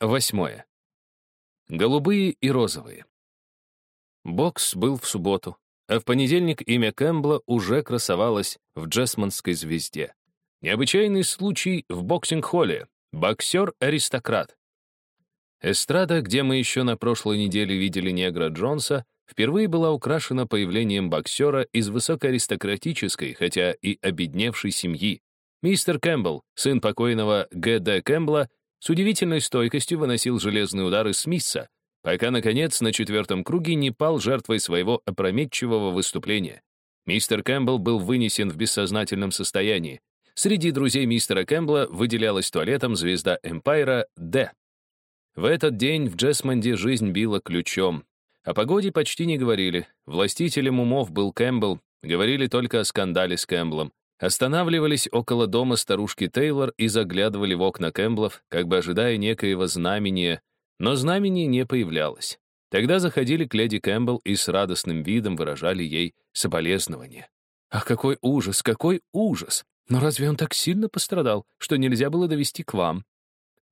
Восьмое. Голубые и розовые. Бокс был в субботу, а в понедельник имя Кэмпбелла уже красовалось в Джесмонской звезде. Необычайный случай в боксинг-холле. Боксер-аристократ. Эстрада, где мы еще на прошлой неделе видели негра Джонса, впервые была украшена появлением боксера из высокоаристократической, хотя и обедневшей семьи. Мистер Кэмпбелл, сын покойного Г.Д. Кэмпбелла, с удивительной стойкостью выносил железные удары Смитса, пока, наконец, на четвертом круге не пал жертвой своего опрометчивого выступления. Мистер Кэмпбелл был вынесен в бессознательном состоянии. Среди друзей мистера Кэмпбелла выделялась туалетом звезда Эмпайра Д. В этот день в Джесмонде жизнь била ключом. О погоде почти не говорили. Властителем умов был Кэмпбелл, говорили только о скандале с Кэмпбеллом. Останавливались около дома старушки Тейлор и заглядывали в окна Кэмблов, как бы ожидая некоего знамения, но знамение не появлялось. Тогда заходили к леди Кэмпбелл и с радостным видом выражали ей соболезнования. Ах, какой ужас, какой ужас! Но разве он так сильно пострадал, что нельзя было довезти к вам?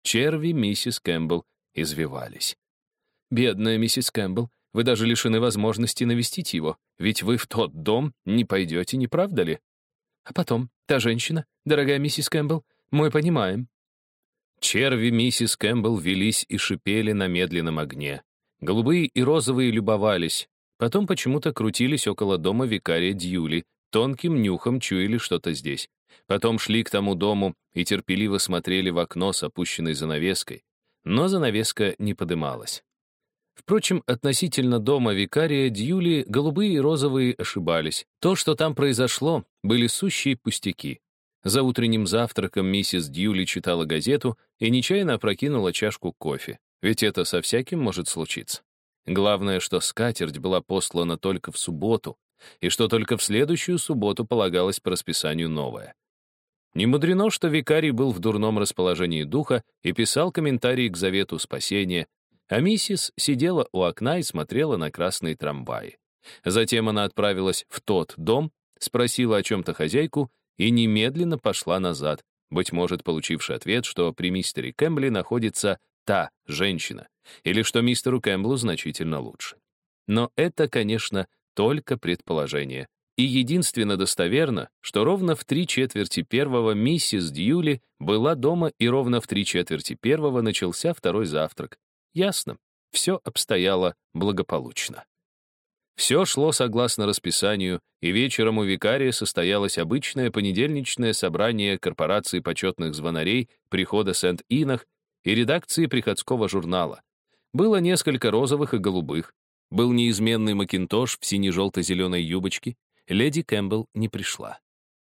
Черви миссис Кэмпбелл извивались. Бедная миссис Кэмпбелл, вы даже лишены возможности навестить его, ведь вы в тот дом не пойдете, не правда ли? А потом, та женщина, дорогая миссис Кэмпбелл, мы понимаем». Черви миссис Кэмпбелл велись и шипели на медленном огне. Голубые и розовые любовались. Потом почему-то крутились около дома викария Дьюли, тонким нюхом чуяли что-то здесь. Потом шли к тому дому и терпеливо смотрели в окно с опущенной занавеской. Но занавеска не подымалась. Впрочем, относительно дома викария Дьюли голубые и розовые ошибались. То, что там произошло, были сущие пустяки. За утренним завтраком миссис Дьюли читала газету и нечаянно опрокинула чашку кофе. Ведь это со всяким может случиться. Главное, что скатерть была послана только в субботу, и что только в следующую субботу полагалось по расписанию новое. Не мудрено, что викарий был в дурном расположении духа и писал комментарии к завету спасения, а миссис сидела у окна и смотрела на красные трамваи. Затем она отправилась в тот дом, спросила о чем-то хозяйку и немедленно пошла назад, быть может, получивший ответ, что при мистере Кэмбли находится та женщина, или что мистеру Кэмблу значительно лучше. Но это, конечно, только предположение. И единственно достоверно, что ровно в три четверти первого миссис Дьюли была дома, и ровно в три четверти первого начался второй завтрак, Ясно, все обстояло благополучно. Все шло согласно расписанию, и вечером у викария состоялось обычное понедельничное собрание корпорации почетных звонарей прихода Сент-Инах и редакции приходского журнала. Было несколько розовых и голубых. Был неизменный макинтош в сине-желто-зеленой юбочке. Леди Кэмпбелл не пришла.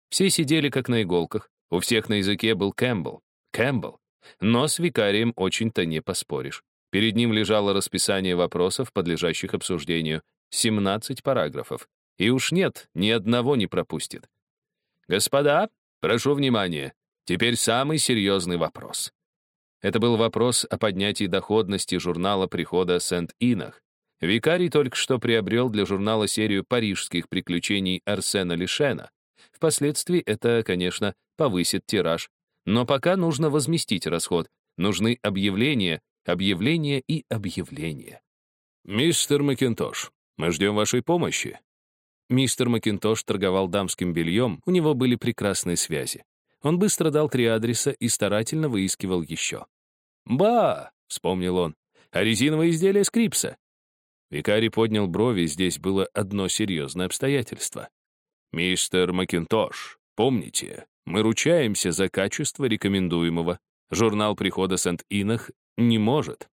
Все сидели как на иголках. У всех на языке был Кэмпбелл. Кэмпбелл. Но с викарием очень-то не поспоришь. Перед ним лежало расписание вопросов, подлежащих обсуждению, 17 параграфов. И уж нет, ни одного не пропустит. «Господа, прошу внимания. Теперь самый серьезный вопрос». Это был вопрос о поднятии доходности журнала прихода Сент-Инах. Викарий только что приобрел для журнала серию парижских приключений Арсена Лишена. Впоследствии это, конечно, повысит тираж. Но пока нужно возместить расход. Нужны объявления, Объявление и объявление. «Мистер Макинтош, мы ждем вашей помощи». Мистер Макинтош торговал дамским бельем, у него были прекрасные связи. Он быстро дал три адреса и старательно выискивал еще. «Ба!» — вспомнил он. «А резиновое изделие скрипса?» Викарий поднял брови, здесь было одно серьезное обстоятельство. «Мистер Макинтош, помните, мы ручаемся за качество рекомендуемого. Журнал прихода Сент-Инах не может.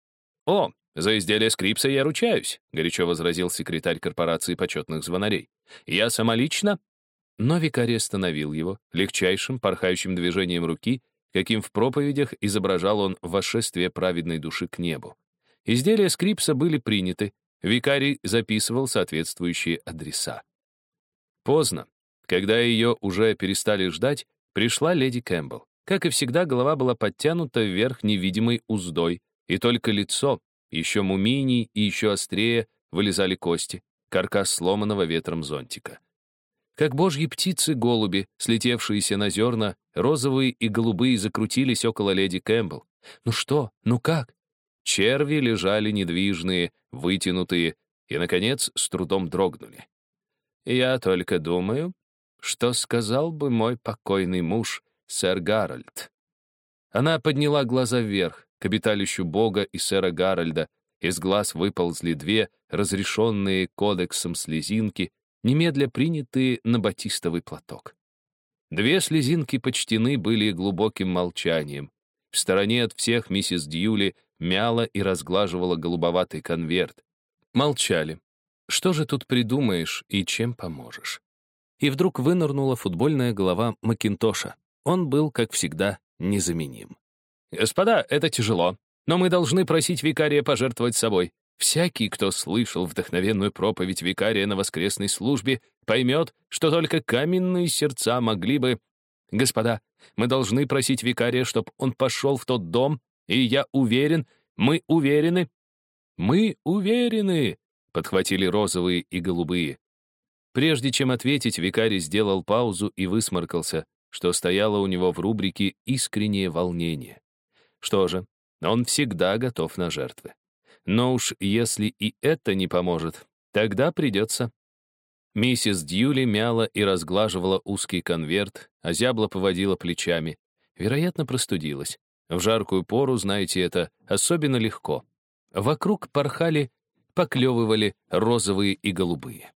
О, за изделие скрипса я ручаюсь, горячо возразил секретарь корпорации почетных звонарей. Я самолично... Но викарий остановил его легчайшим, порхающим движением руки, каким в проповедях изображал он восшествие праведной души к небу. Изделия скрипса были приняты, викарий записывал соответствующие адреса. Поздно. Когда ее уже перестали ждать, пришла леди Кэмпбелл. Как и всегда, голова была подтянута вверх невидимой уздой, и только лицо, еще мумийней и еще острее, вылезали кости, каркас сломанного ветром зонтика. Как божьи птицы-голуби, слетевшиеся на зерна, розовые и голубые закрутились около леди Кэмпбелл. «Ну что? Ну как? черви лежали недвижные, вытянутые, и, наконец, с трудом дрогнули. «Я только думаю, что сказал бы мой покойный муж, сэр Гарольд». Она подняла глаза вверх, к обиталищу Бога и сэра Гарольда. Из глаз выползли две, разрешенные кодексом слезинки, немедля принятые на батистовый платок. Две слезинки почтены были глубоким молчанием. В стороне от всех миссис Дьюли мяла и разглаживала голубоватый конверт. Молчали. Что же тут придумаешь и чем поможешь? И вдруг вынырнула футбольная голова Макинтоша. Он был, как всегда, незаменим. «Господа, это тяжело, но мы должны просить викария пожертвовать собой. Всякий, кто слышал вдохновенную проповедь викария на воскресной службе, поймет, что только каменные сердца могли бы... Господа, мы должны просить викария, чтобы он пошел в тот дом, и я уверен, мы уверены... Мы уверены, подхватили розовые и голубые. Прежде чем ответить, викарий сделал паузу и высморкался, что стояло у него в рубрике «Искреннее волнение». Что же, он всегда готов на жертвы. Но уж если и это не поможет, тогда придется. Миссис Дьюли мяла и разглаживала узкий конверт, а зябла поводила плечами. Вероятно, простудилась. В жаркую пору, знаете это, особенно легко. Вокруг порхали, поклевывали розовые и голубые.